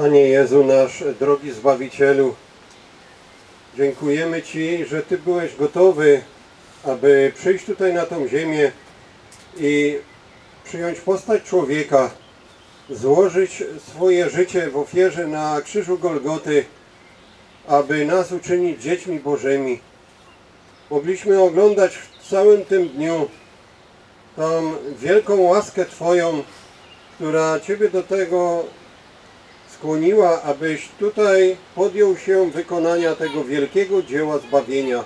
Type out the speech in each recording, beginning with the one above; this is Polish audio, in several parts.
Panie Jezu, nasz drogi Zbawicielu, dziękujemy Ci, że Ty byłeś gotowy, aby przyjść tutaj na tą ziemię i przyjąć postać człowieka, złożyć swoje życie w ofierze na krzyżu Golgoty, aby nas uczynić dziećmi Bożymi. Mogliśmy oglądać w całym tym dniu tą wielką łaskę Twoją, która Ciebie do tego skłoniła, abyś tutaj podjął się wykonania tego wielkiego dzieła zbawienia.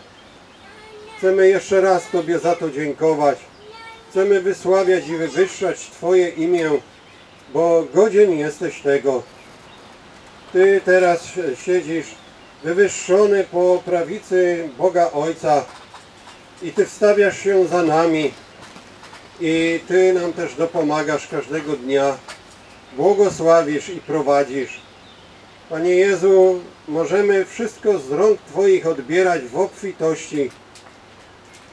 Chcemy jeszcze raz Tobie za to dziękować. Chcemy wysławiać i wywyższać Twoje imię, bo godzien jesteś tego. Ty teraz siedzisz wywyższony po prawicy Boga Ojca i Ty wstawiasz się za nami i Ty nam też dopomagasz każdego dnia błogosławisz i prowadzisz. Panie Jezu, możemy wszystko z rąk Twoich odbierać w obfitości,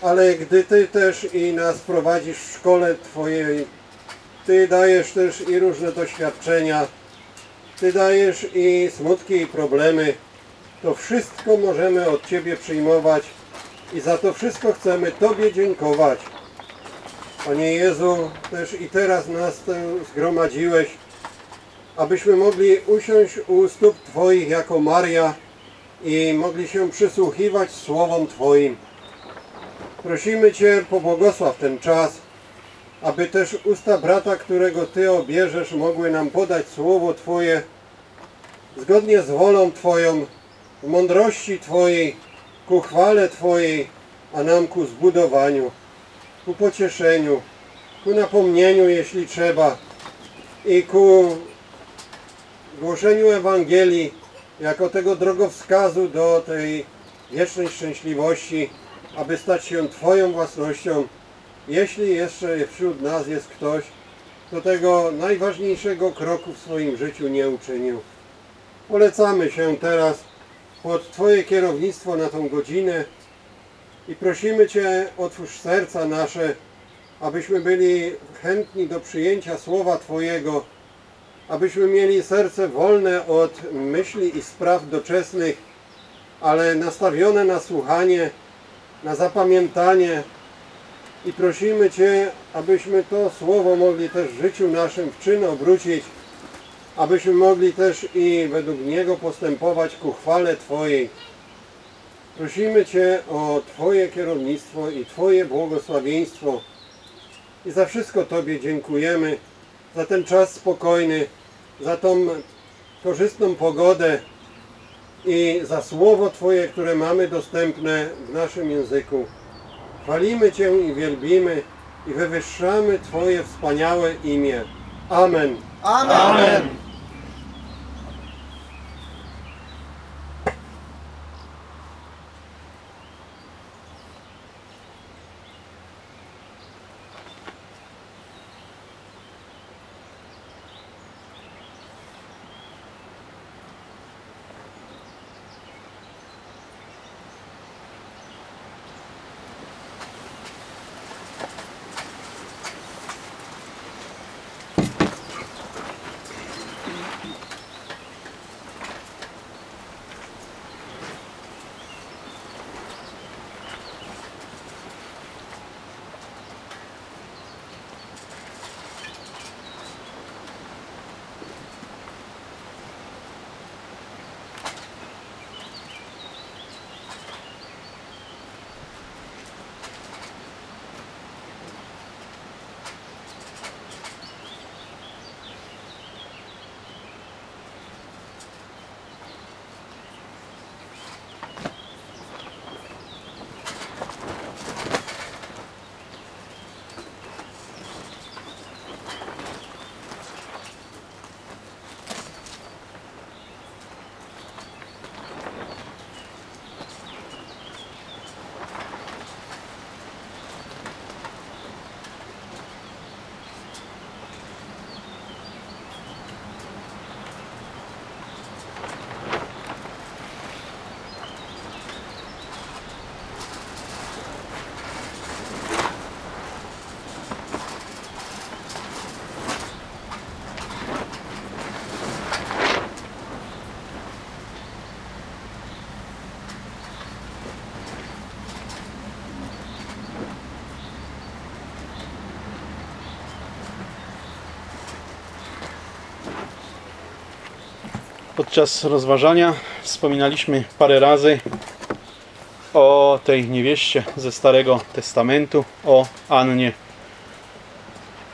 ale gdy Ty też i nas prowadzisz w szkole Twojej, Ty dajesz też i różne doświadczenia, Ty dajesz i smutki i problemy, to wszystko możemy od Ciebie przyjmować i za to wszystko chcemy Tobie dziękować. Panie Jezu, też i teraz nas zgromadziłeś, abyśmy mogli usiąść u stóp Twoich jako Maria i mogli się przysłuchiwać słowom Twoim. Prosimy Cię, pobłogosław ten czas, aby też usta brata, którego Ty obierzesz, mogły nam podać słowo Twoje zgodnie z wolą Twoją, w mądrości Twojej, ku chwale Twojej, a nam ku zbudowaniu, ku pocieszeniu, ku napomnieniu, jeśli trzeba, i ku głoszeniu Ewangelii jako tego drogowskazu do tej wiecznej szczęśliwości, aby stać się Twoją własnością jeśli jeszcze wśród nas jest ktoś, kto tego najważniejszego kroku w swoim życiu nie uczynił. Polecamy się teraz pod Twoje kierownictwo na tą godzinę i prosimy Cię, otwórz serca nasze, abyśmy byli chętni do przyjęcia słowa Twojego, abyśmy mieli serce wolne od myśli i spraw doczesnych, ale nastawione na słuchanie, na zapamiętanie i prosimy Cię, abyśmy to słowo mogli też w życiu naszym w czyn obrócić, abyśmy mogli też i według niego postępować ku chwale Twojej. Prosimy Cię o Twoje kierownictwo i Twoje błogosławieństwo i za wszystko Tobie dziękujemy, za ten czas spokojny, za tą korzystną pogodę i za słowo Twoje, które mamy dostępne w naszym języku. Chwalimy Cię i wielbimy i wywyższamy Twoje wspaniałe imię. Amen. Amen. Amen. Podczas rozważania wspominaliśmy parę razy o tej niewieście ze Starego Testamentu, o Annie.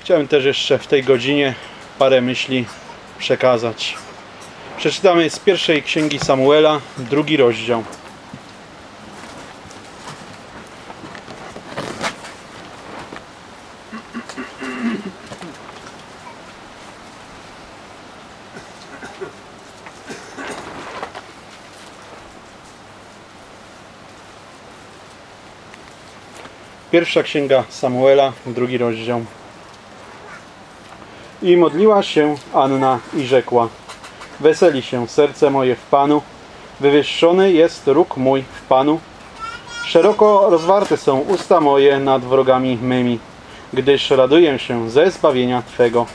Chciałem też jeszcze w tej godzinie parę myśli przekazać. Przeczytamy z pierwszej księgi Samuela, drugi rozdział. Pierwsza księga Samuela, drugi rozdział. I modliła się Anna i rzekła: Weseli się serce moje w Panu, wywyższony jest róg mój w Panu. Szeroko rozwarte są usta moje nad wrogami mymi, gdyż raduję się ze zbawienia Twego.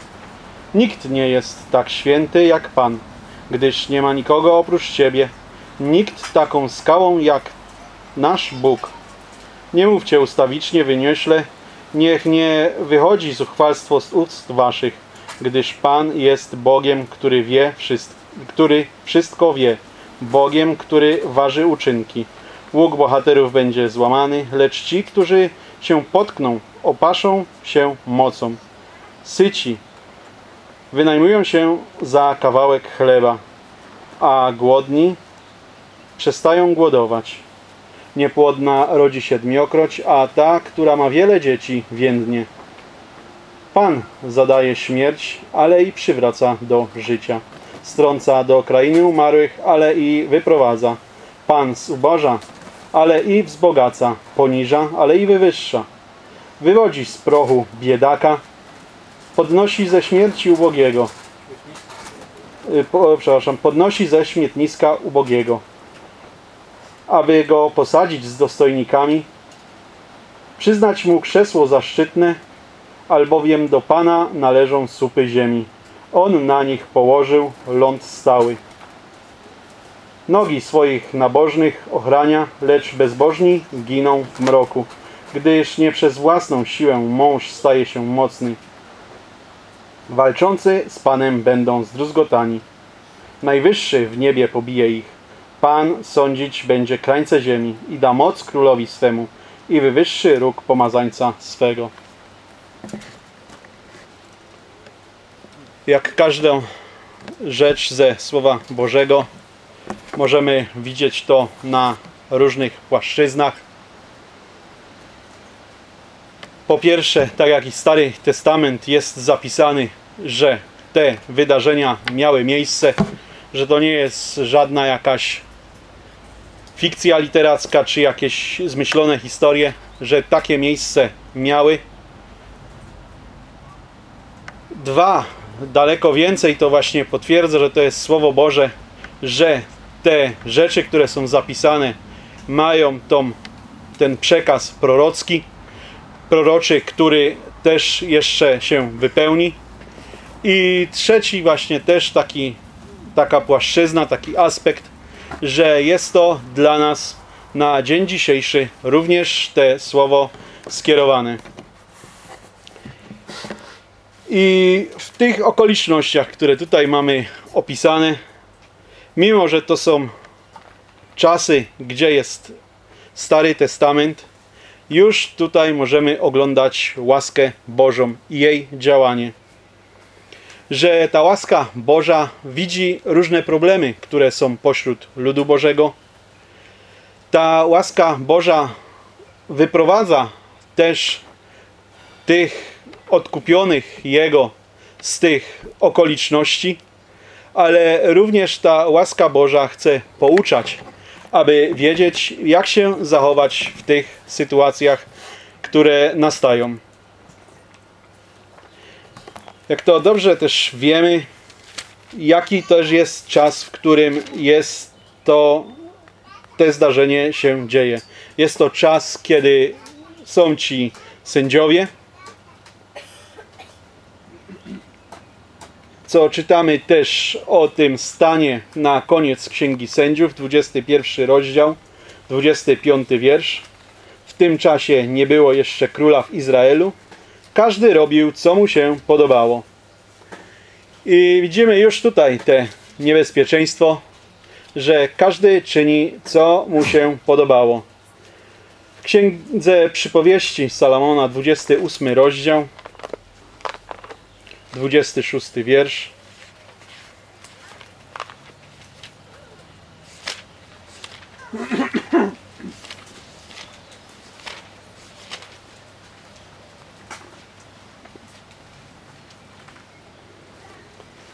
Nikt nie jest tak święty jak Pan, gdyż nie ma nikogo oprócz Ciebie. Nikt taką skałą jak nasz Bóg. Nie mówcie ustawicznie, wyniośle, niech nie wychodzi zuchwalstwo z ust waszych, gdyż Pan jest Bogiem, który wie, wszystko, który wszystko wie, Bogiem, który waży uczynki. Łuk bohaterów będzie złamany, lecz ci, którzy się potkną, opaszą się mocą. Syci wynajmują się za kawałek chleba, a głodni przestają głodować. Niepłodna rodzi siedmiokroć, a ta, która ma wiele dzieci, więdnie. Pan zadaje śmierć, ale i przywraca do życia. Strąca do krainy umarłych, ale i wyprowadza. Pan zuboża, ale i wzbogaca. Poniża, ale i wywyższa. wywodzi z prochu biedaka, podnosi ze śmierci ubogiego, y, po, przepraszam, podnosi ze śmietniska ubogiego, aby go posadzić z dostojnikami, przyznać mu krzesło zaszczytne, albowiem do Pana należą supy ziemi. On na nich położył ląd stały. Nogi swoich nabożnych ochrania, lecz bezbożni giną w mroku, gdyż nie przez własną siłę mąż staje się mocny. Walczący z Panem będą zdruzgotani. Najwyższy w niebie pobije ich. Pan sądzić będzie krańce ziemi i da moc królowi swemu i wywyższy róg pomazańca swego. Jak każdą rzecz ze Słowa Bożego możemy widzieć to na różnych płaszczyznach. Po pierwsze, tak jak i Stary Testament jest zapisany, że te wydarzenia miały miejsce, że to nie jest żadna jakaś fikcja literacka czy jakieś zmyślone historie, że takie miejsce miały. Dwa, daleko więcej to właśnie potwierdza, że to jest Słowo Boże, że te rzeczy, które są zapisane, mają tą, ten przekaz prorocki, proroczy, który też jeszcze się wypełni. I trzeci właśnie też taki, taka płaszczyzna, taki aspekt, że jest to dla nas na dzień dzisiejszy również te słowo skierowane. I w tych okolicznościach, które tutaj mamy opisane, mimo że to są czasy, gdzie jest Stary Testament, już tutaj możemy oglądać łaskę Bożą i jej działanie. Że ta łaska Boża widzi różne problemy, które są pośród ludu Bożego. Ta łaska Boża wyprowadza też tych odkupionych Jego z tych okoliczności, ale również ta łaska Boża chce pouczać, aby wiedzieć, jak się zachować w tych sytuacjach, które nastają. Jak to dobrze też wiemy, jaki też jest czas, w którym jest to te zdarzenie się dzieje. Jest to czas, kiedy są ci sędziowie, co czytamy też o tym stanie na koniec Księgi Sędziów, 21 rozdział, 25 wiersz. W tym czasie nie było jeszcze króla w Izraelu. Każdy robił, co mu się podobało. I widzimy już tutaj te niebezpieczeństwo, że każdy czyni, co mu się podobało. W Księdze Przypowieści Salomona, 28 rozdział, 26 wiersz.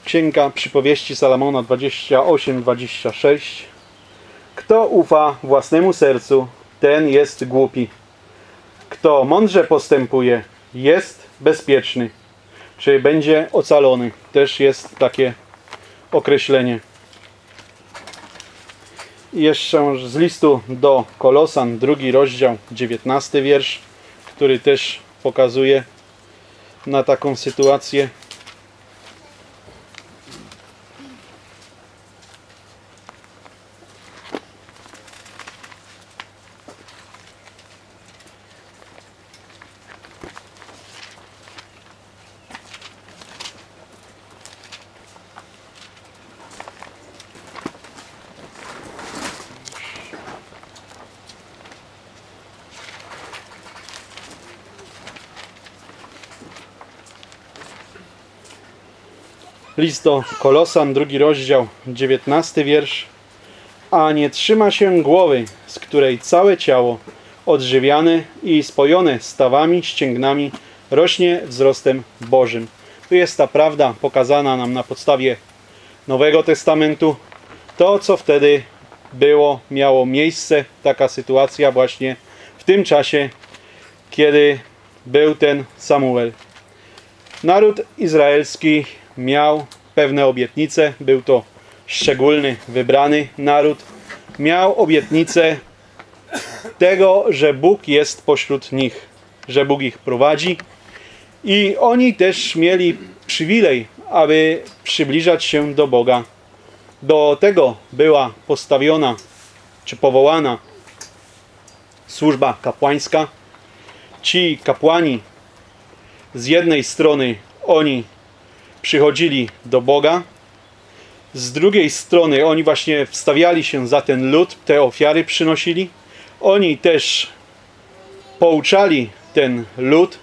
Księga Przypowieści Salomona 28-26 Kto ufa własnemu sercu, ten jest głupi. Kto mądrze postępuje, jest bezpieczny czy będzie ocalony. Też jest takie określenie. I jeszcze z listu do Kolosan, drugi rozdział, 19 wiersz, który też pokazuje na taką sytuację. List do Kolosan, drugi rozdział, 19 wiersz. A nie trzyma się głowy, z której całe ciało, odżywiane i spojone stawami, ścięgnami, rośnie wzrostem Bożym. Tu jest ta prawda pokazana nam na podstawie Nowego Testamentu. To, co wtedy było, miało miejsce, taka sytuacja właśnie w tym czasie, kiedy był ten Samuel. Naród izraelski miał pewne obietnice, był to szczególny, wybrany naród. Miał obietnicę tego, że Bóg jest pośród nich, że Bóg ich prowadzi. I oni też mieli przywilej, aby przybliżać się do Boga. Do tego była postawiona czy powołana służba kapłańska. Ci kapłani z jednej strony oni przychodzili do Boga, z drugiej strony oni właśnie wstawiali się za ten lud, te ofiary przynosili. Oni też pouczali ten lud,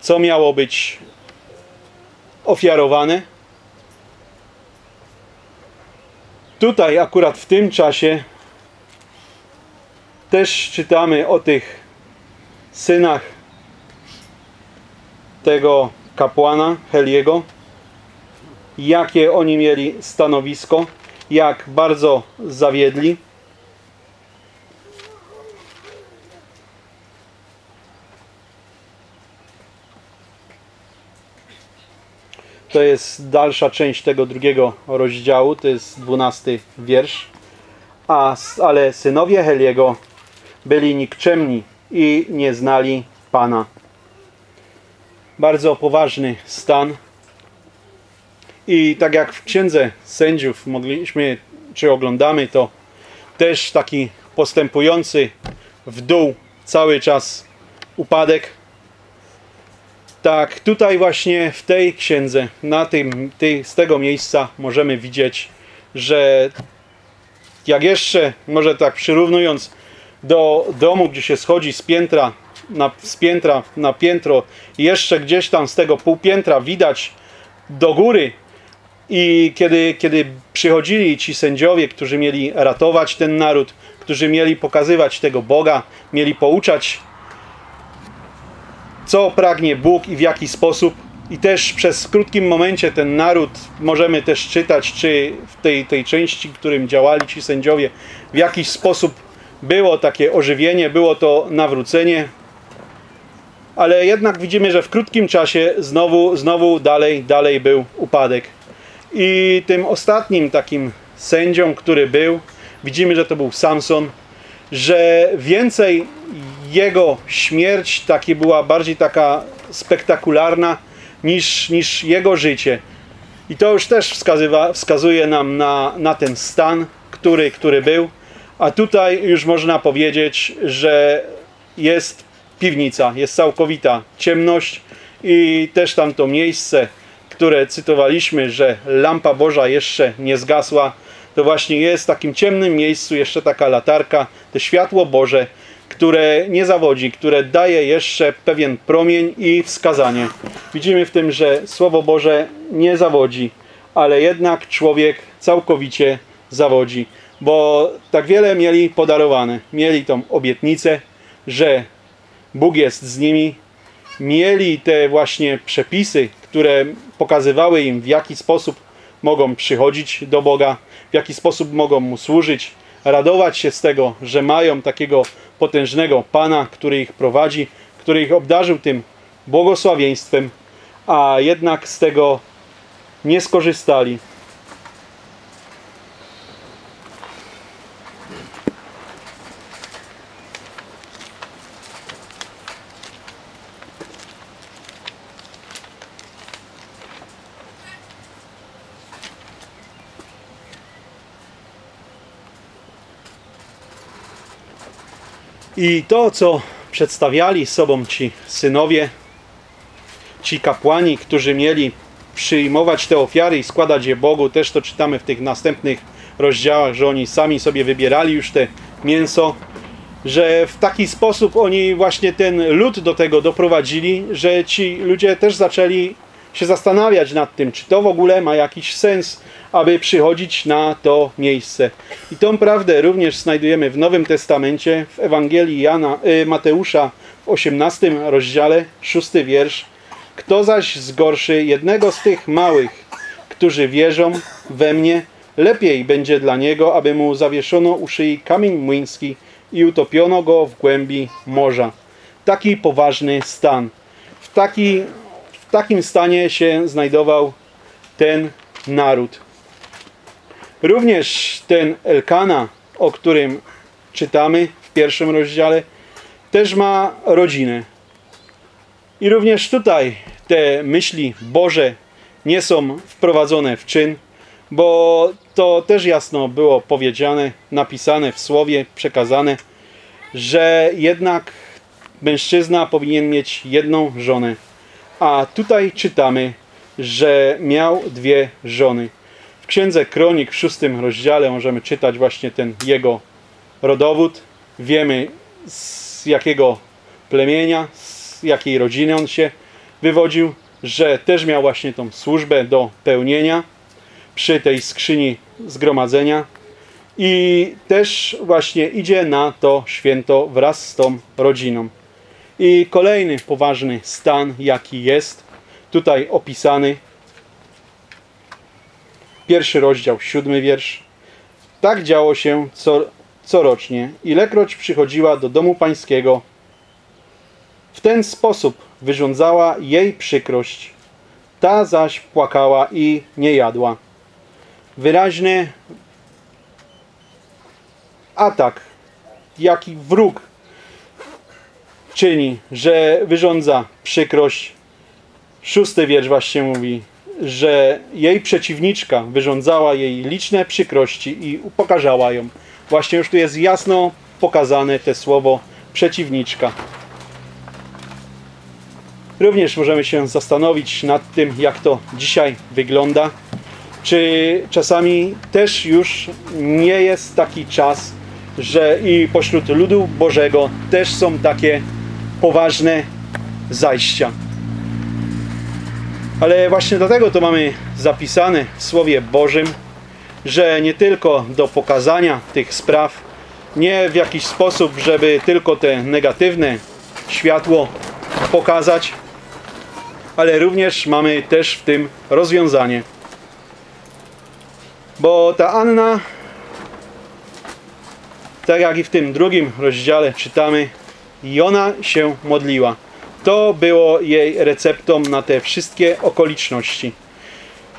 co miało być ofiarowane. Tutaj akurat w tym czasie też czytamy o tych synach tego kapłana Heliego, jakie oni mieli stanowisko, jak bardzo zawiedli. To jest dalsza część tego drugiego rozdziału, to jest dwunasty wiersz. A, ale synowie Heliego byli nikczemni i nie znali Pana. Bardzo poważny stan. I tak jak w Księdze Sędziów mogliśmy, czy oglądamy, to też taki postępujący w dół cały czas upadek. Tak, tutaj właśnie w tej księdze, na tym, z tego miejsca możemy widzieć, że jak jeszcze, może tak przyrównując do domu, gdzie się schodzi z piętra na, z piętra na piętro, jeszcze gdzieś tam z tego półpiętra widać do góry i kiedy, kiedy przychodzili ci sędziowie, którzy mieli ratować ten naród, którzy mieli pokazywać tego Boga, mieli pouczać co pragnie Bóg i w jaki sposób. I też przez krótkim momencie ten naród możemy też czytać, czy w tej, tej części, w którym działali ci sędziowie, w jakiś sposób było takie ożywienie, było to nawrócenie. Ale jednak widzimy, że w krótkim czasie znowu, znowu dalej, dalej był upadek. I tym ostatnim takim sędzią, który był, widzimy, że to był Samson, że więcej jego śmierć taki była bardziej taka spektakularna niż, niż jego życie. I to już też wskazywa, wskazuje nam na, na ten stan, który, który był. A tutaj już można powiedzieć, że jest piwnica, jest całkowita ciemność i też tam to miejsce, które cytowaliśmy, że lampa Boża jeszcze nie zgasła, to właśnie jest w takim ciemnym miejscu jeszcze taka latarka, to światło Boże, które nie zawodzi, które daje jeszcze pewien promień i wskazanie. Widzimy w tym, że Słowo Boże nie zawodzi, ale jednak człowiek całkowicie zawodzi, bo tak wiele mieli podarowane. Mieli tą obietnicę, że Bóg jest z nimi, mieli te właśnie przepisy, które pokazywały im w jaki sposób mogą przychodzić do Boga, w jaki sposób mogą Mu służyć, radować się z tego, że mają takiego potężnego Pana, który ich prowadzi, który ich obdarzył tym błogosławieństwem, a jednak z tego nie skorzystali. I to, co przedstawiali sobą ci synowie, ci kapłani, którzy mieli przyjmować te ofiary i składać je Bogu, też to czytamy w tych następnych rozdziałach, że oni sami sobie wybierali już te mięso, że w taki sposób oni właśnie ten lud do tego doprowadzili, że ci ludzie też zaczęli się zastanawiać nad tym, czy to w ogóle ma jakiś sens, aby przychodzić na to miejsce. I tą prawdę również znajdujemy w Nowym Testamencie, w Ewangelii Jana, y, Mateusza w 18 rozdziale, 6 wiersz. Kto zaś zgorszy jednego z tych małych, którzy wierzą we mnie, lepiej będzie dla niego, aby mu zawieszono u szyi kamień młyński i utopiono go w głębi morza. Taki poważny stan. w, taki, w takim stanie się znajdował ten naród. Również ten Elkana, o którym czytamy w pierwszym rozdziale, też ma rodzinę. I również tutaj te myśli Boże nie są wprowadzone w czyn, bo to też jasno było powiedziane, napisane w słowie, przekazane, że jednak mężczyzna powinien mieć jedną żonę. A tutaj czytamy, że miał dwie żony. W księdze Kronik w szóstym rozdziale możemy czytać właśnie ten jego rodowód. Wiemy z jakiego plemienia, z jakiej rodziny on się wywodził, że też miał właśnie tą służbę do pełnienia przy tej skrzyni zgromadzenia i też właśnie idzie na to święto wraz z tą rodziną. I kolejny poważny stan, jaki jest tutaj opisany. Pierwszy rozdział, siódmy wiersz. Tak działo się co, corocznie. Ilekroć przychodziła do domu pańskiego, w ten sposób wyrządzała jej przykrość. Ta zaś płakała i nie jadła. Wyraźny atak, jaki wróg czyni, że wyrządza przykrość. Szósty wiersz właśnie mówi, że jej przeciwniczka wyrządzała jej liczne przykrości i upokarzała ją. Właśnie już tu jest jasno pokazane te słowo przeciwniczka. Również możemy się zastanowić nad tym, jak to dzisiaj wygląda. Czy czasami też już nie jest taki czas, że i pośród ludu Bożego też są takie poważne zajścia. Ale właśnie dlatego to mamy zapisane w Słowie Bożym, że nie tylko do pokazania tych spraw, nie w jakiś sposób, żeby tylko te negatywne światło pokazać, ale również mamy też w tym rozwiązanie. Bo ta Anna, tak jak i w tym drugim rozdziale czytamy, i ona się modliła. To było jej receptą na te wszystkie okoliczności.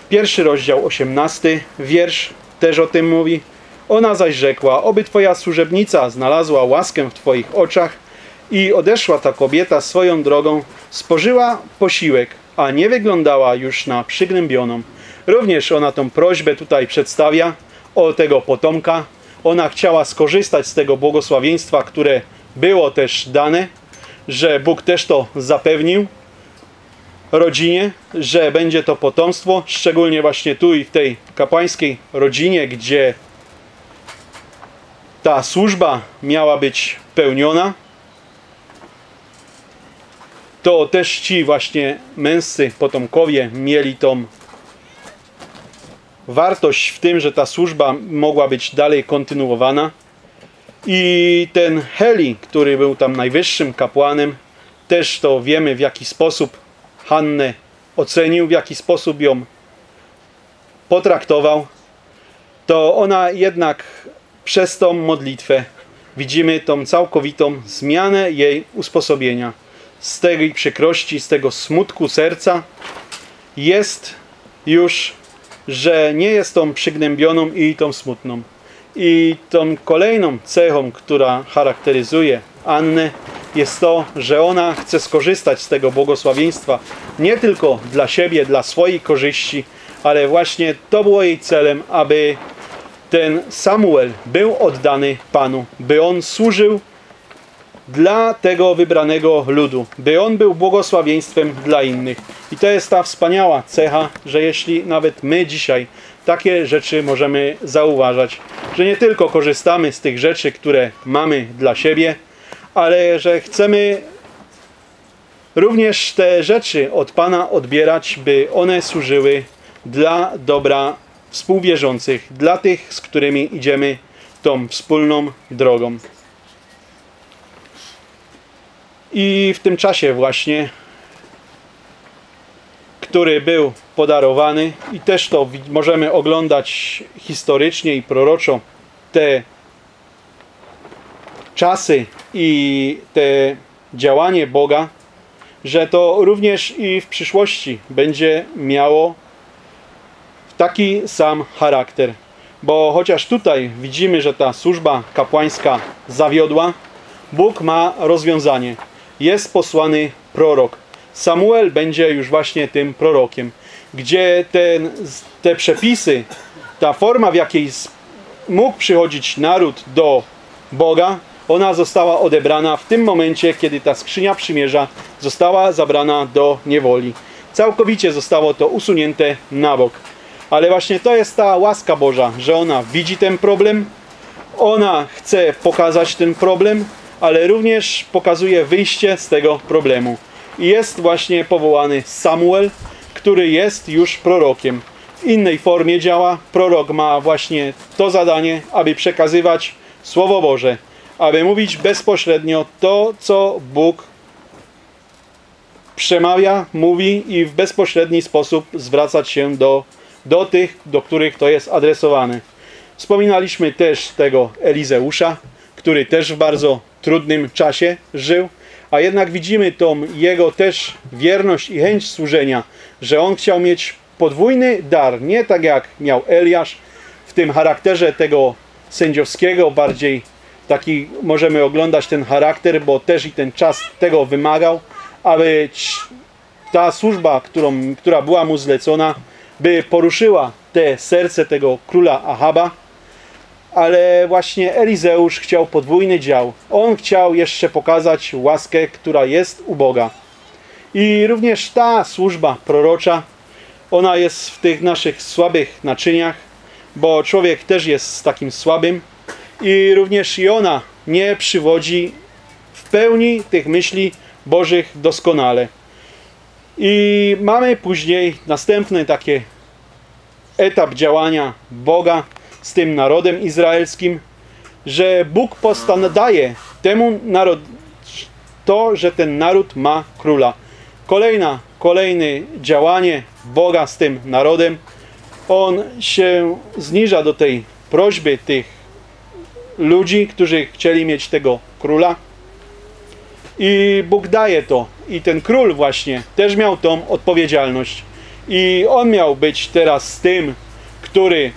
Pierwszy rozdział, 18 wiersz też o tym mówi. Ona zaś rzekła, oby Twoja służebnica znalazła łaskę w Twoich oczach i odeszła ta kobieta swoją drogą, spożyła posiłek, a nie wyglądała już na przygnębioną. Również ona tą prośbę tutaj przedstawia o tego potomka. Ona chciała skorzystać z tego błogosławieństwa, które było też dane, że Bóg też to zapewnił rodzinie, że będzie to potomstwo, szczególnie właśnie tu i w tej kapłańskiej rodzinie, gdzie ta służba miała być pełniona, to też ci właśnie męscy potomkowie mieli tą wartość w tym, że ta służba mogła być dalej kontynuowana. I ten Heli, który był tam najwyższym kapłanem, też to wiemy w jaki sposób Hannę ocenił, w jaki sposób ją potraktował, to ona jednak przez tą modlitwę widzimy tą całkowitą zmianę jej usposobienia. Z tej przykrości, z tego smutku serca jest już, że nie jest tą przygnębioną i tą smutną. I tą kolejną cechą, która charakteryzuje Annę, jest to, że ona chce skorzystać z tego błogosławieństwa nie tylko dla siebie, dla swojej korzyści, ale właśnie to było jej celem, aby ten Samuel był oddany Panu, by on służył dla tego wybranego ludu, by on był błogosławieństwem dla innych. I to jest ta wspaniała cecha, że jeśli nawet my dzisiaj takie rzeczy możemy zauważać, że nie tylko korzystamy z tych rzeczy, które mamy dla siebie, ale że chcemy również te rzeczy od Pana odbierać, by one służyły dla dobra współwierzących, dla tych, z którymi idziemy tą wspólną drogą. I w tym czasie właśnie, który był podarowany i też to możemy oglądać historycznie i proroczo te czasy i te działanie Boga, że to również i w przyszłości będzie miało taki sam charakter. Bo chociaż tutaj widzimy, że ta służba kapłańska zawiodła, Bóg ma rozwiązanie. Jest posłany prorok. Samuel będzie już właśnie tym prorokiem, gdzie ten, te przepisy, ta forma, w jakiej mógł przychodzić naród do Boga, ona została odebrana w tym momencie, kiedy ta skrzynia przymierza została zabrana do niewoli. Całkowicie zostało to usunięte na bok. Ale właśnie to jest ta łaska Boża, że ona widzi ten problem, ona chce pokazać ten problem, ale również pokazuje wyjście z tego problemu. Jest właśnie powołany Samuel, który jest już prorokiem. W innej formie działa. Prorok ma właśnie to zadanie, aby przekazywać Słowo Boże, aby mówić bezpośrednio to, co Bóg przemawia, mówi i w bezpośredni sposób zwracać się do, do tych, do których to jest adresowane. Wspominaliśmy też tego Elizeusza, który też w bardzo trudnym czasie żył, a jednak widzimy tą jego też wierność i chęć służenia, że on chciał mieć podwójny dar, nie tak jak miał Eliasz, w tym charakterze tego sędziowskiego, bardziej taki możemy oglądać ten charakter, bo też i ten czas tego wymagał, aby ta służba, którą, która była mu zlecona, by poruszyła te serce tego króla Ahaba, ale właśnie Elizeusz chciał podwójny dział. On chciał jeszcze pokazać łaskę, która jest u Boga. I również ta służba prorocza, ona jest w tych naszych słabych naczyniach, bo człowiek też jest takim słabym i również i ona nie przywodzi w pełni tych myśli Bożych doskonale. I mamy później następny taki etap działania Boga z tym narodem izraelskim, że Bóg daje temu narod to, że ten naród ma króla. Kolejna, kolejne działanie Boga z tym narodem. On się zniża do tej prośby tych ludzi, którzy chcieli mieć tego króla. I Bóg daje to. I ten król właśnie też miał tą odpowiedzialność. I on miał być teraz tym, który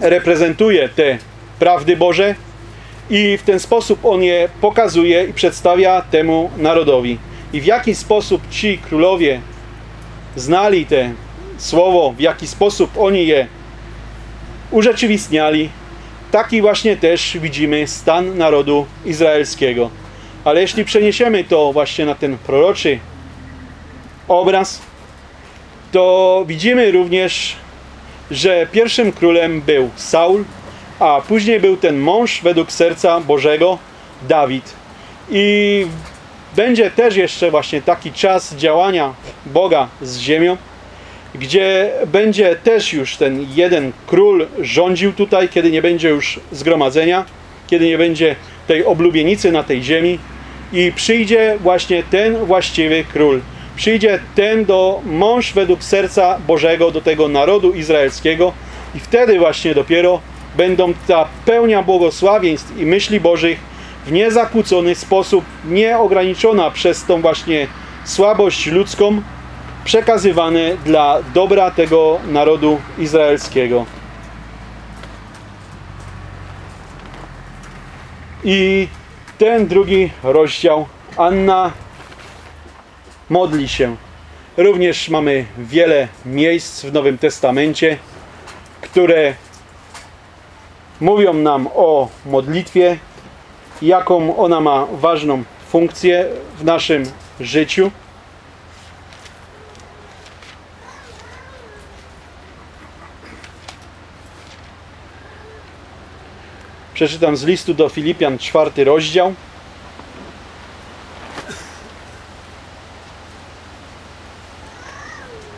reprezentuje te prawdy Boże i w ten sposób on je pokazuje i przedstawia temu narodowi. I w jaki sposób ci królowie znali te słowo, w jaki sposób oni je urzeczywistniali, taki właśnie też widzimy stan narodu izraelskiego. Ale jeśli przeniesiemy to właśnie na ten proroczy obraz, to widzimy również, że pierwszym królem był Saul, a później był ten mąż według serca Bożego, Dawid. I będzie też jeszcze właśnie taki czas działania Boga z ziemią, gdzie będzie też już ten jeden król rządził tutaj, kiedy nie będzie już zgromadzenia, kiedy nie będzie tej oblubienicy na tej ziemi i przyjdzie właśnie ten właściwy król. Przyjdzie ten do mąż według serca Bożego, do tego narodu izraelskiego i wtedy właśnie dopiero będą ta pełnia błogosławieństw i myśli Bożych w niezakłócony sposób, nieograniczona przez tą właśnie słabość ludzką, przekazywane dla dobra tego narodu izraelskiego. I ten drugi rozdział Anna modli się. Również mamy wiele miejsc w Nowym Testamencie, które mówią nam o modlitwie, jaką ona ma ważną funkcję w naszym życiu. Przeczytam z listu do Filipian czwarty rozdział.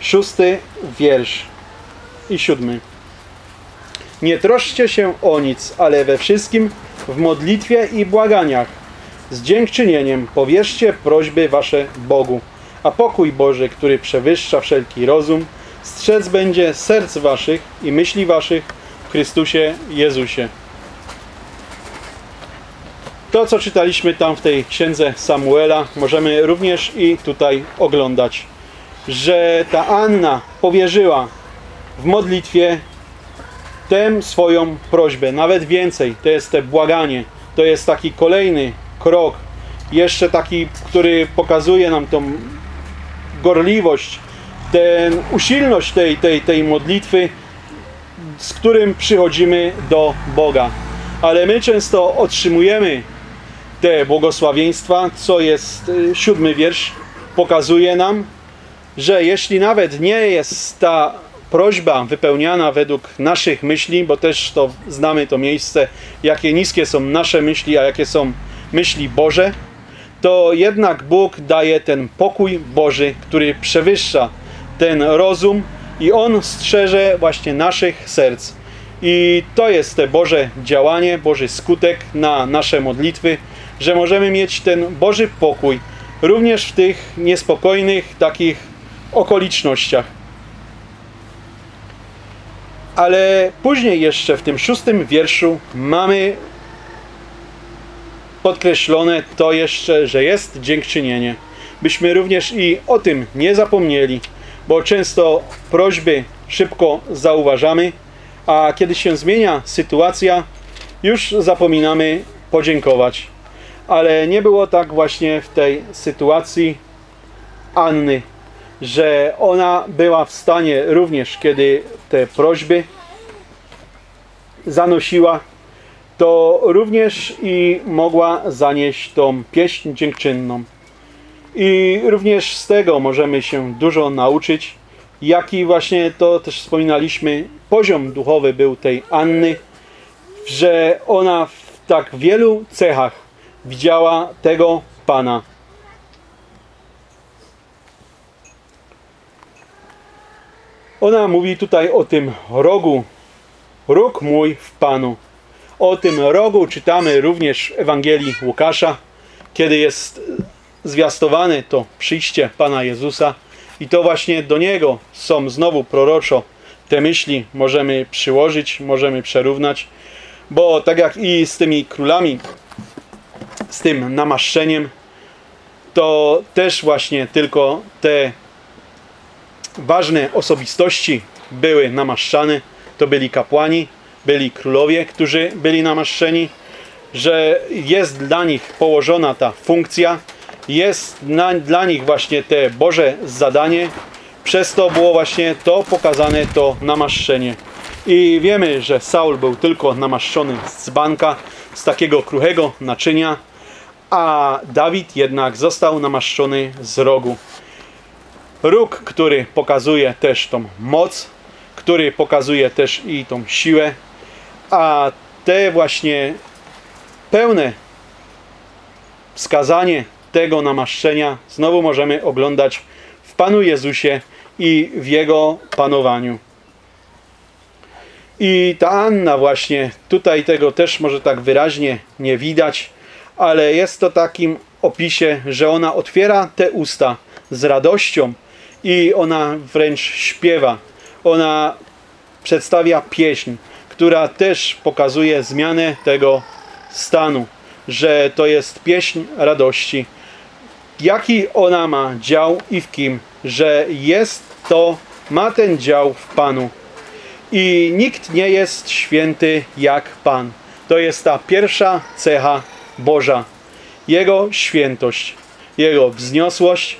Szósty wiersz i siódmy. Nie troszcie się o nic, ale we wszystkim w modlitwie i błaganiach z dziękczynieniem powierzcie prośby wasze Bogu, a pokój Boży, który przewyższa wszelki rozum, strzec będzie serc waszych i myśli waszych w Chrystusie Jezusie. to, co czytaliśmy tam w tej księdze Samuela, możemy również i tutaj oglądać, że ta Anna powierzyła w modlitwie tę swoją prośbę, nawet więcej, to jest te błaganie, to jest taki kolejny krok, jeszcze taki, który pokazuje nam tą gorliwość, tę usilność tej, tej, tej modlitwy, z którym przychodzimy do Boga. Ale my często otrzymujemy te błogosławieństwa, co jest y, siódmy wiersz, pokazuje nam, że jeśli nawet nie jest ta prośba wypełniana według naszych myśli, bo też to znamy to miejsce, jakie niskie są nasze myśli, a jakie są myśli Boże, to jednak Bóg daje ten pokój Boży, który przewyższa ten rozum i On strzeże właśnie naszych serc. I to jest te Boże działanie, Boży skutek na nasze modlitwy, że możemy mieć ten Boży pokój również w tych niespokojnych takich okolicznościach. Ale później jeszcze w tym szóstym wierszu mamy podkreślone to jeszcze, że jest dziękczynienie. Byśmy również i o tym nie zapomnieli, bo często prośby szybko zauważamy, a kiedy się zmienia sytuacja, już zapominamy podziękować. Ale nie było tak właśnie w tej sytuacji Anny, że ona była w stanie również, kiedy te prośby zanosiła, to również i mogła zanieść tą pieśń dziękczynną. I również z tego możemy się dużo nauczyć, jaki właśnie to też wspominaliśmy, poziom duchowy był tej Anny, że ona w tak wielu cechach widziała tego Pana. Ona mówi tutaj o tym rogu, róg mój w Panu. O tym rogu czytamy również w Ewangelii Łukasza, kiedy jest zwiastowane to przyjście Pana Jezusa i to właśnie do Niego są znowu proroczo te myśli możemy przyłożyć, możemy przerównać, bo tak jak i z tymi królami, z tym namaszczeniem, to też właśnie tylko te ważne osobistości były namaszczane, to byli kapłani, byli królowie, którzy byli namaszczeni, że jest dla nich położona ta funkcja, jest na, dla nich właśnie te Boże zadanie, przez to było właśnie to pokazane, to namaszczenie. I wiemy, że Saul był tylko namaszczony z banka, z takiego kruchego naczynia, a Dawid jednak został namaszczony z rogu. Róg, który pokazuje też tą moc, który pokazuje też i tą siłę, a te właśnie pełne wskazanie tego namaszczenia znowu możemy oglądać w Panu Jezusie i w Jego panowaniu. I ta Anna właśnie, tutaj tego też może tak wyraźnie nie widać, ale jest to takim opisie, że ona otwiera te usta z radością i ona wręcz śpiewa. Ona przedstawia pieśń, która też pokazuje zmianę tego stanu, że to jest pieśń radości. Jaki ona ma dział i w kim, że jest to, ma ten dział w Panu. I nikt nie jest święty jak Pan. To jest ta pierwsza cecha Boża. Jego świętość, Jego wzniosłość,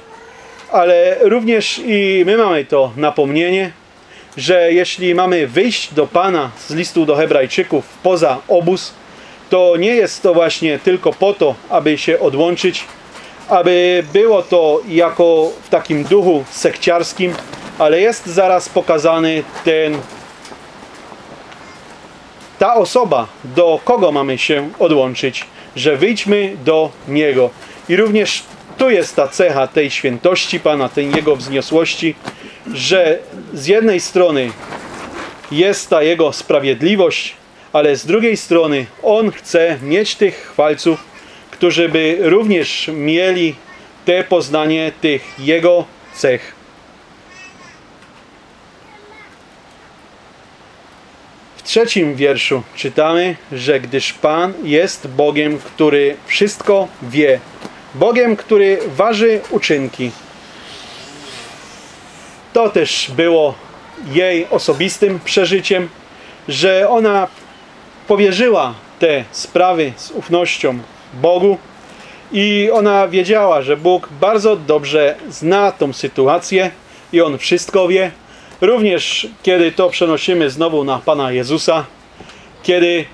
ale również i my mamy to napomnienie, że jeśli mamy wyjść do Pana z listu do Hebrajczyków poza obóz, to nie jest to właśnie tylko po to, aby się odłączyć, aby było to jako w takim duchu sekciarskim, ale jest zaraz pokazany ten ta osoba, do kogo mamy się odłączyć, że wyjdźmy do Niego. I również tu jest ta cecha tej świętości Pana, tej Jego wzniosłości, że z jednej strony jest ta Jego sprawiedliwość, ale z drugiej strony On chce mieć tych chwalców, którzy by również mieli te poznanie tych Jego cech. W trzecim wierszu czytamy, że gdyż Pan jest Bogiem, który wszystko wie, Bogiem, który waży uczynki. To też było jej osobistym przeżyciem, że ona powierzyła te sprawy z ufnością Bogu i ona wiedziała, że Bóg bardzo dobrze zna tą sytuację i On wszystko wie. Również kiedy to przenosimy znowu na Pana Jezusa, kiedy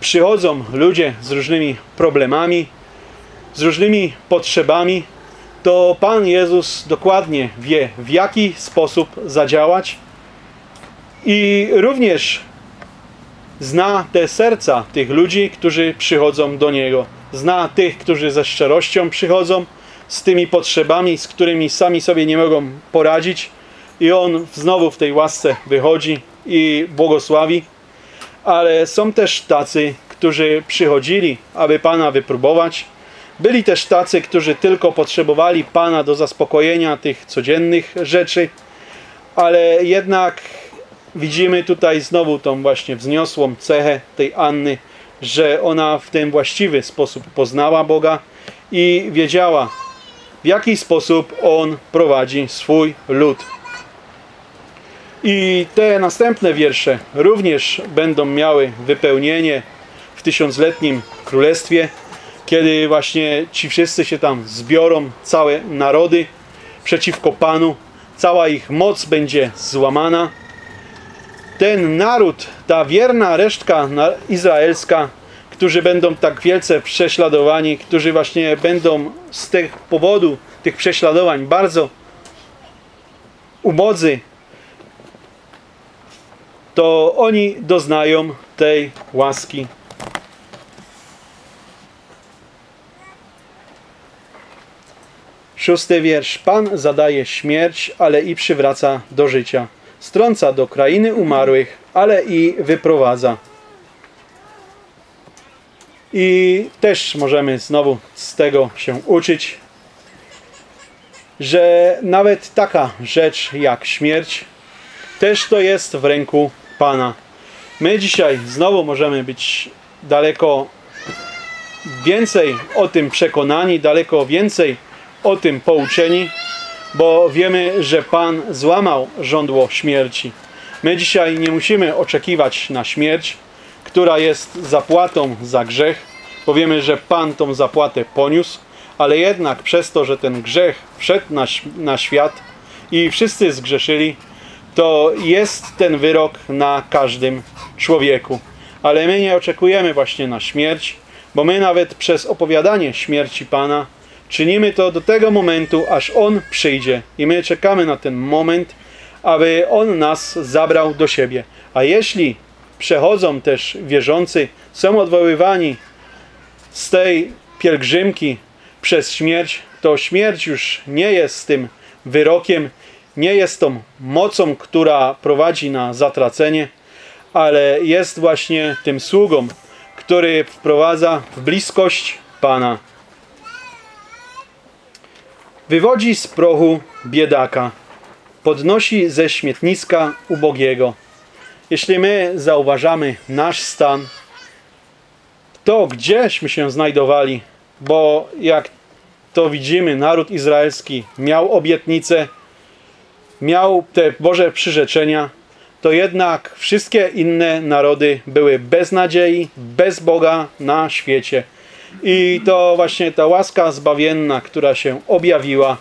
przychodzą ludzie z różnymi problemami, z różnymi potrzebami, to Pan Jezus dokładnie wie, w jaki sposób zadziałać i również zna te serca tych ludzi, którzy przychodzą do Niego. Zna tych, którzy ze szczerością przychodzą z tymi potrzebami, z którymi sami sobie nie mogą poradzić i On znowu w tej łasce wychodzi i błogosławi. Ale są też tacy, którzy przychodzili, aby Pana wypróbować. Byli też tacy, którzy tylko potrzebowali Pana do zaspokojenia tych codziennych rzeczy, ale jednak widzimy tutaj znowu tą właśnie wzniosłą cechę tej Anny, że ona w ten właściwy sposób poznała Boga i wiedziała, w jaki sposób On prowadzi swój lud. I te następne wiersze również będą miały wypełnienie w tysiącletnim królestwie, kiedy właśnie ci wszyscy się tam zbiorą, całe narody przeciwko Panu, cała ich moc będzie złamana. Ten naród, ta wierna resztka izraelska, którzy będą tak wielce prześladowani, którzy właśnie będą z tych powodu tych prześladowań bardzo ubodzy, to oni doznają tej łaski. Szósty wiersz. Pan zadaje śmierć, ale i przywraca do życia. Strąca do krainy umarłych, ale i wyprowadza. I też możemy znowu z tego się uczyć, że nawet taka rzecz jak śmierć też to jest w ręku Pana. My dzisiaj znowu możemy być daleko więcej o tym przekonani, daleko więcej o tym pouczeni, bo wiemy, że Pan złamał żądło śmierci. My dzisiaj nie musimy oczekiwać na śmierć, która jest zapłatą za grzech, bo wiemy, że Pan tą zapłatę poniósł, ale jednak przez to, że ten grzech wszedł na, na świat i wszyscy zgrzeszyli, to jest ten wyrok na każdym człowieku. Ale my nie oczekujemy właśnie na śmierć, bo my nawet przez opowiadanie śmierci Pana czynimy to do tego momentu, aż On przyjdzie. I my czekamy na ten moment, aby On nas zabrał do siebie. A jeśli przechodzą też wierzący, są odwoływani z tej pielgrzymki przez śmierć, to śmierć już nie jest tym wyrokiem, nie jest tą mocą, która prowadzi na zatracenie, ale jest właśnie tym sługą, który wprowadza w bliskość Pana. Wywodzi z prochu biedaka, podnosi ze śmietniska ubogiego. Jeśli my zauważamy nasz stan, to gdzieśmy się znajdowali, bo jak to widzimy, naród izraelski miał obietnicę, miał te Boże przyrzeczenia, to jednak wszystkie inne narody były bez nadziei, bez Boga na świecie. I to właśnie ta łaska zbawienna, która się objawiła,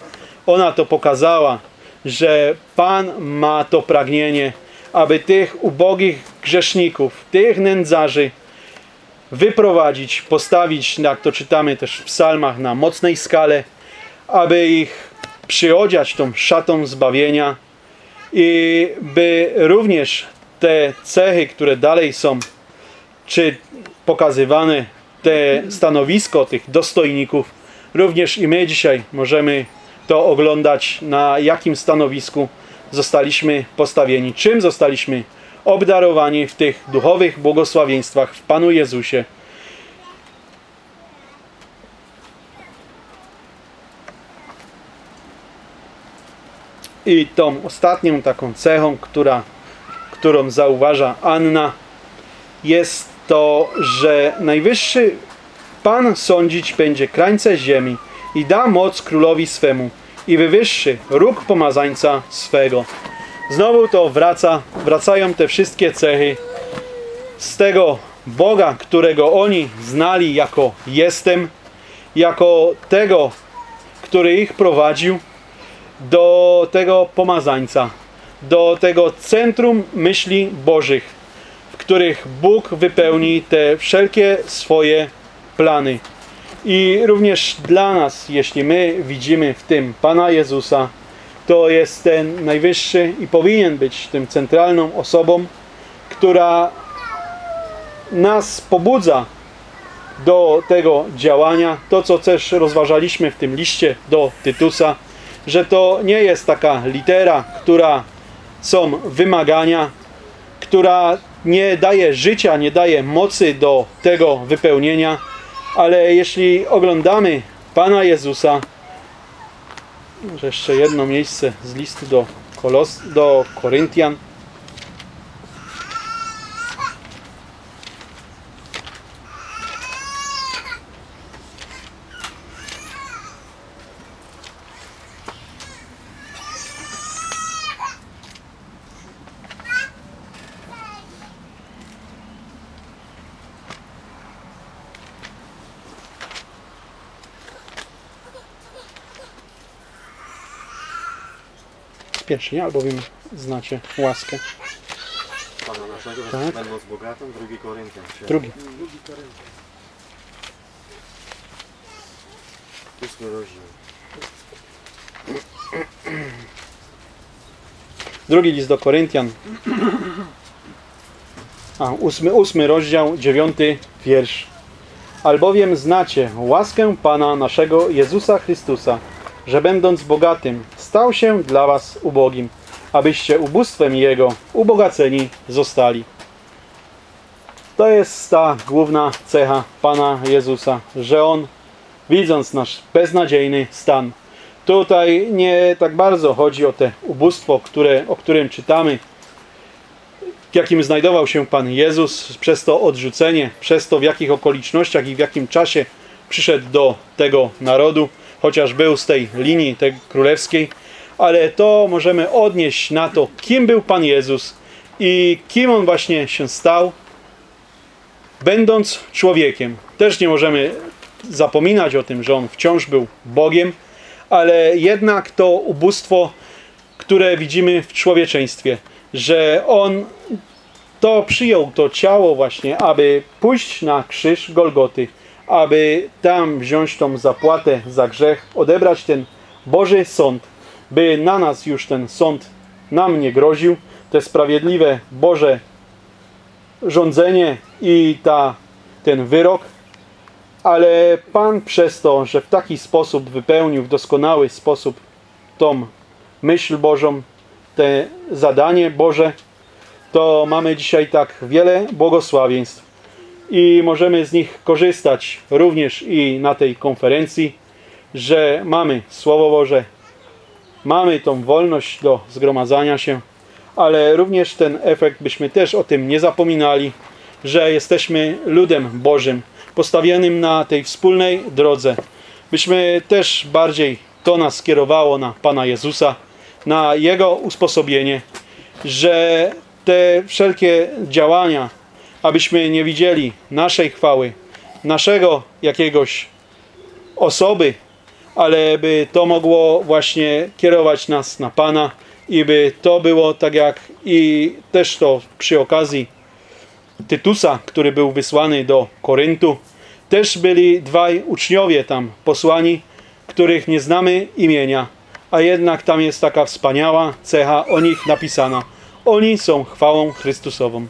ona to pokazała, że Pan ma to pragnienie, aby tych ubogich grzeszników, tych nędzarzy wyprowadzić, postawić, jak to czytamy też w psalmach, na mocnej skale, aby ich przyodziać tą szatą zbawienia i by również te cechy, które dalej są, czy pokazywane, te stanowisko tych dostojników, również i my dzisiaj możemy to oglądać, na jakim stanowisku zostaliśmy postawieni, czym zostaliśmy obdarowani w tych duchowych błogosławieństwach w Panu Jezusie. I tą ostatnią taką cechą, która, którą zauważa Anna, jest to, że najwyższy Pan sądzić będzie krańce ziemi i da moc królowi swemu i wywyższy róg pomazańca swego. Znowu to wraca, wracają te wszystkie cechy z tego Boga, którego oni znali jako jestem, jako tego, który ich prowadził do tego pomazańca, do tego centrum myśli Bożych, w których Bóg wypełni te wszelkie swoje plany. I również dla nas, jeśli my widzimy w tym Pana Jezusa, to jest ten najwyższy i powinien być tym centralną osobą, która nas pobudza do tego działania. To, co też rozważaliśmy w tym liście do Tytusa, że to nie jest taka litera, która są wymagania, która nie daje życia, nie daje mocy do tego wypełnienia, ale jeśli oglądamy Pana Jezusa, jeszcze jedno miejsce z listu do, Kolos, do Koryntian, pierwszy, nie? albowiem znacie łaskę. Pana naszego, Tak. będąc bogatym, drugi Koryntian. Drugi. Ósmy rozdział. Drugi list do Koryntian. A, ósmy, ósmy rozdział, dziewiąty wiersz. Albowiem znacie łaskę Pana naszego Jezusa Chrystusa, że będąc bogatym, stał się dla was ubogim, abyście ubóstwem Jego ubogaceni zostali. To jest ta główna cecha Pana Jezusa, że On, widząc nasz beznadziejny stan, Tutaj nie tak bardzo chodzi o te ubóstwo, które, o którym czytamy, w jakim znajdował się Pan Jezus, przez to odrzucenie, przez to w jakich okolicznościach i w jakim czasie przyszedł do tego narodu, chociaż był z tej linii tej królewskiej, ale to możemy odnieść na to, kim był Pan Jezus i kim On właśnie się stał, będąc człowiekiem. Też nie możemy zapominać o tym, że On wciąż był Bogiem, ale jednak to ubóstwo, które widzimy w człowieczeństwie, że On to przyjął to ciało właśnie, aby pójść na krzyż Golgoty, aby tam wziąć tą zapłatę za grzech, odebrać ten Boży sąd, by na nas już ten sąd nam nie groził, te sprawiedliwe Boże rządzenie i ta, ten wyrok, ale Pan przez to, że w taki sposób wypełnił w doskonały sposób tą myśl Bożą, te zadanie Boże, to mamy dzisiaj tak wiele błogosławieństw i możemy z nich korzystać również i na tej konferencji, że mamy Słowo Boże, mamy tą wolność do zgromadzania się, ale również ten efekt, byśmy też o tym nie zapominali, że jesteśmy ludem Bożym, postawionym na tej wspólnej drodze. Byśmy też bardziej to nas skierowało na Pana Jezusa, na Jego usposobienie, że te wszelkie działania, abyśmy nie widzieli naszej chwały, naszego jakiegoś osoby, ale by to mogło właśnie kierować nas na Pana i by to było tak jak i też to przy okazji Tytusa, który był wysłany do Koryntu, też byli dwaj uczniowie tam posłani, których nie znamy imienia, a jednak tam jest taka wspaniała cecha o nich napisana. Oni są chwałą Chrystusową.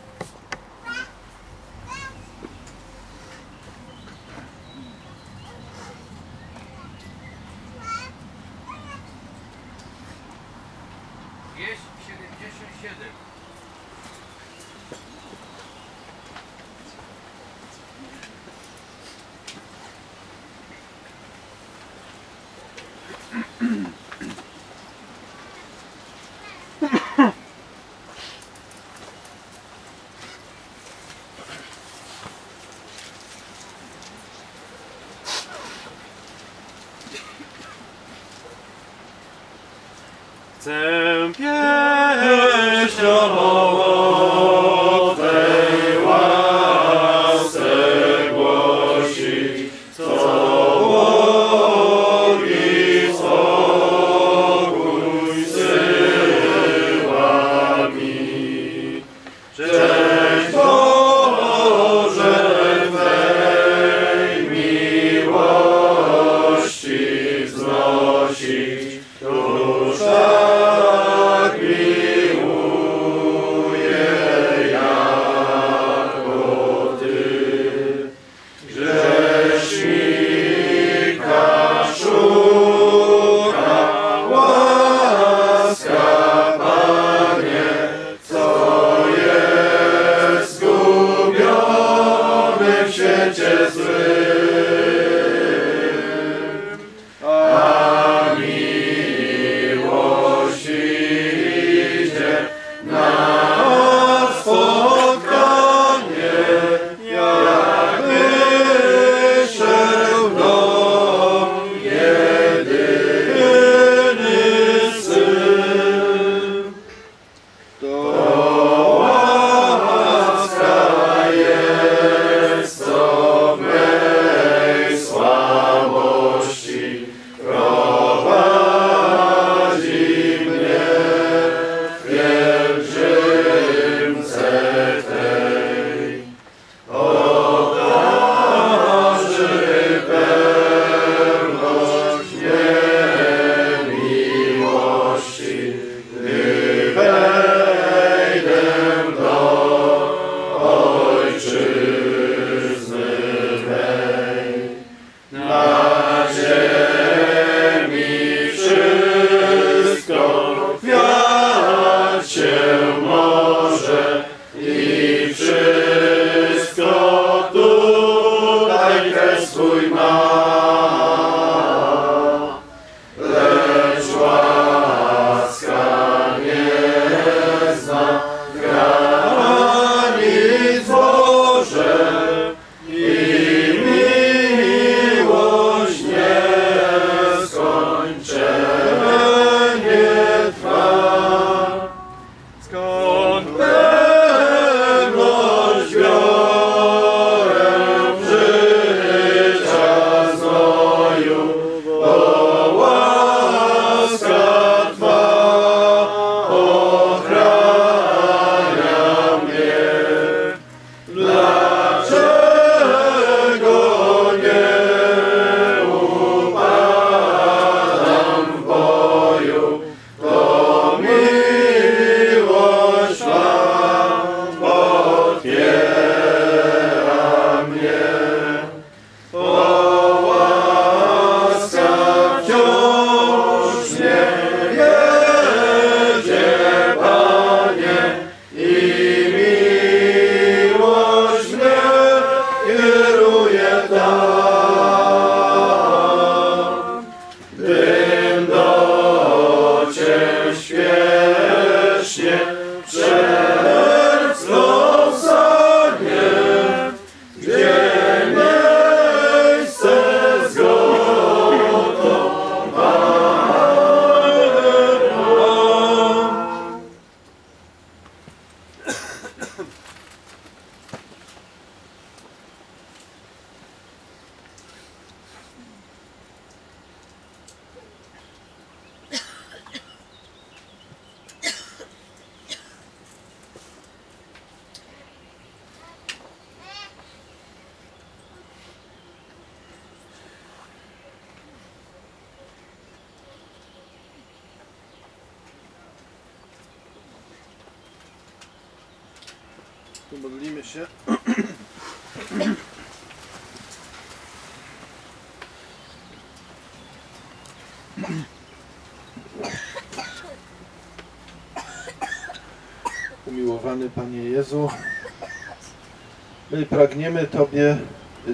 Pragniemy Tobie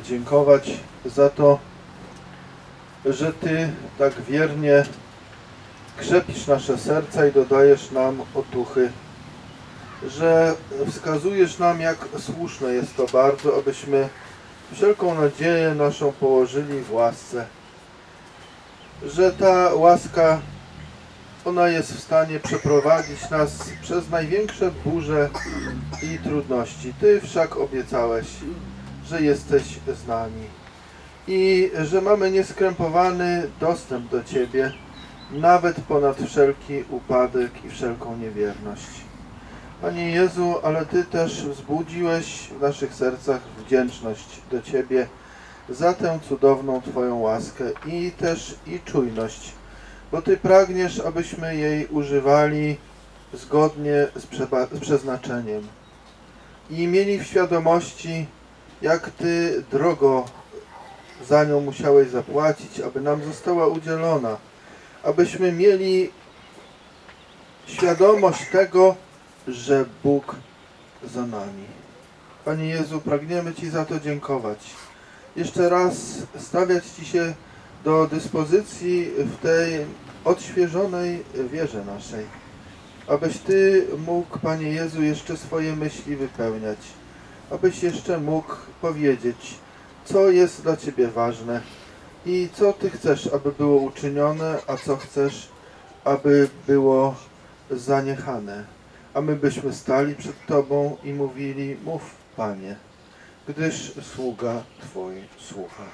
dziękować za to, że Ty tak wiernie krzepisz nasze serca i dodajesz nam otuchy że wskazujesz nam, jak słuszne jest to bardzo, abyśmy wszelką nadzieję naszą położyli w łasce. Że ta łaska ona jest w stanie przeprowadzić nas przez największe burze i trudności. Ty wszak obiecałeś, że jesteś z nami i że mamy nieskrępowany dostęp do Ciebie, nawet ponad wszelki upadek i wszelką niewierność. Panie Jezu, ale Ty też wzbudziłeś w naszych sercach wdzięczność do Ciebie za tę cudowną Twoją łaskę i też i czujność, bo Ty pragniesz, abyśmy jej używali zgodnie z, z przeznaczeniem i mieli w świadomości, jak Ty drogo za nią musiałeś zapłacić, aby nam została udzielona, abyśmy mieli świadomość tego, że Bóg za nami. Panie Jezu, pragniemy Ci za to dziękować. Jeszcze raz stawiać Ci się do dyspozycji w tej odświeżonej wierze naszej. Abyś Ty mógł, Panie Jezu, jeszcze swoje myśli wypełniać. Abyś jeszcze mógł powiedzieć, co jest dla Ciebie ważne i co Ty chcesz, aby było uczynione, a co chcesz, aby było zaniechane. A my byśmy stali przed Tobą i mówili, mów Panie, gdyż sługa Twój słucha.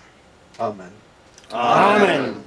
Amen. Amen.